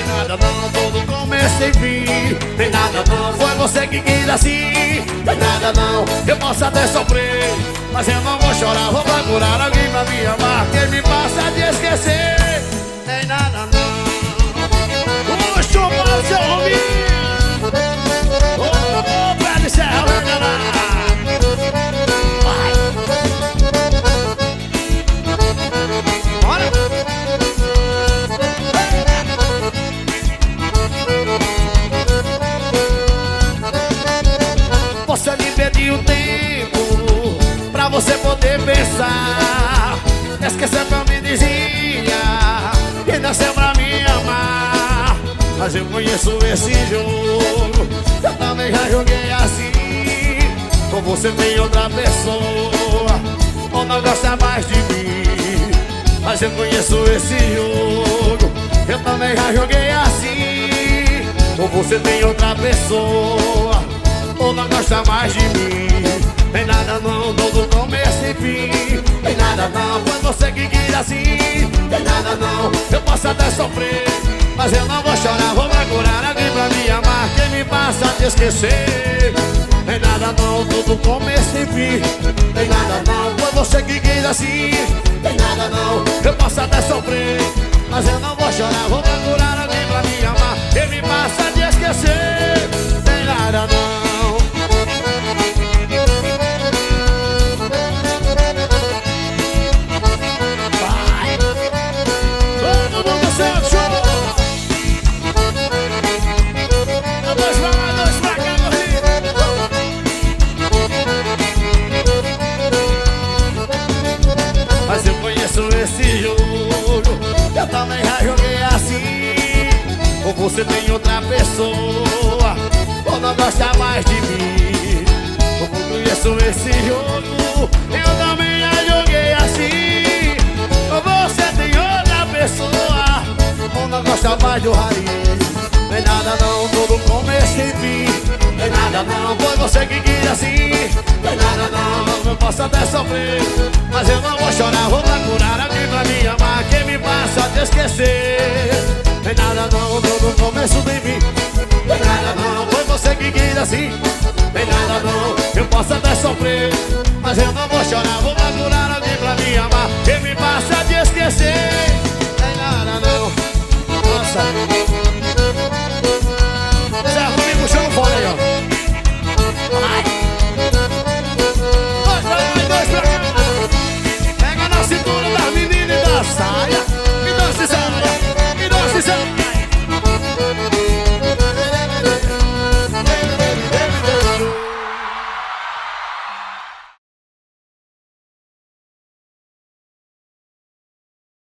Tem nada não, todo começo e fim Tem nada não, foi você que quis assim. Tem nada não, eu posso até sofrer Mas eu não vou chorar, vou procurar alguém pra me amar. Quem me Me pediu tempo Pra você poder pensar. Esquecer pra me dizia Que nasceu pra me amar. Mas eu conheço esse jogo Eu também já joguei assim. Com você tem outra pessoa Ou não gosta mais de mim. Mas eu conheço esse jogo Eu também já joguei assim. Ou você tem outra pessoa ou não gosta mais de mim. Tem nada não, todo começo e fim. Tem nada não, foi você que quis assim. Tem nada não, eu posso até sofrer Mas eu não vou chorar, vou procurar alguém pra me amar Quem me passa a te esquecer. Tem nada não, todo começo e fim. Tem nada não, foi você que quis assim. Tem nada não, eu posso até sofrer Mas eu não vou chorar, vou procurar esse jogo. Eu também já joguei assim. Ou você tem outra pessoa. Ou não gosta mais de mim. Ou conheço esse jogo. Eu também já joguei assim. Ou você tem outra pessoa. Ou não gosta mais do raiz Tem nada não, todo começo e fim. Tem nada não, foi você que quis assim. Tem nada não, eu posso até sofrer. Mas eu não vou chorar, vou esquecer. Tem nada não, todo começo de mim. Tem nada não, foi você que quis assim. Tem nada não, eu posso até sofrer Mas eu não vou chorar, vou procurar alguém pra me amar. Quem me passa te esquecer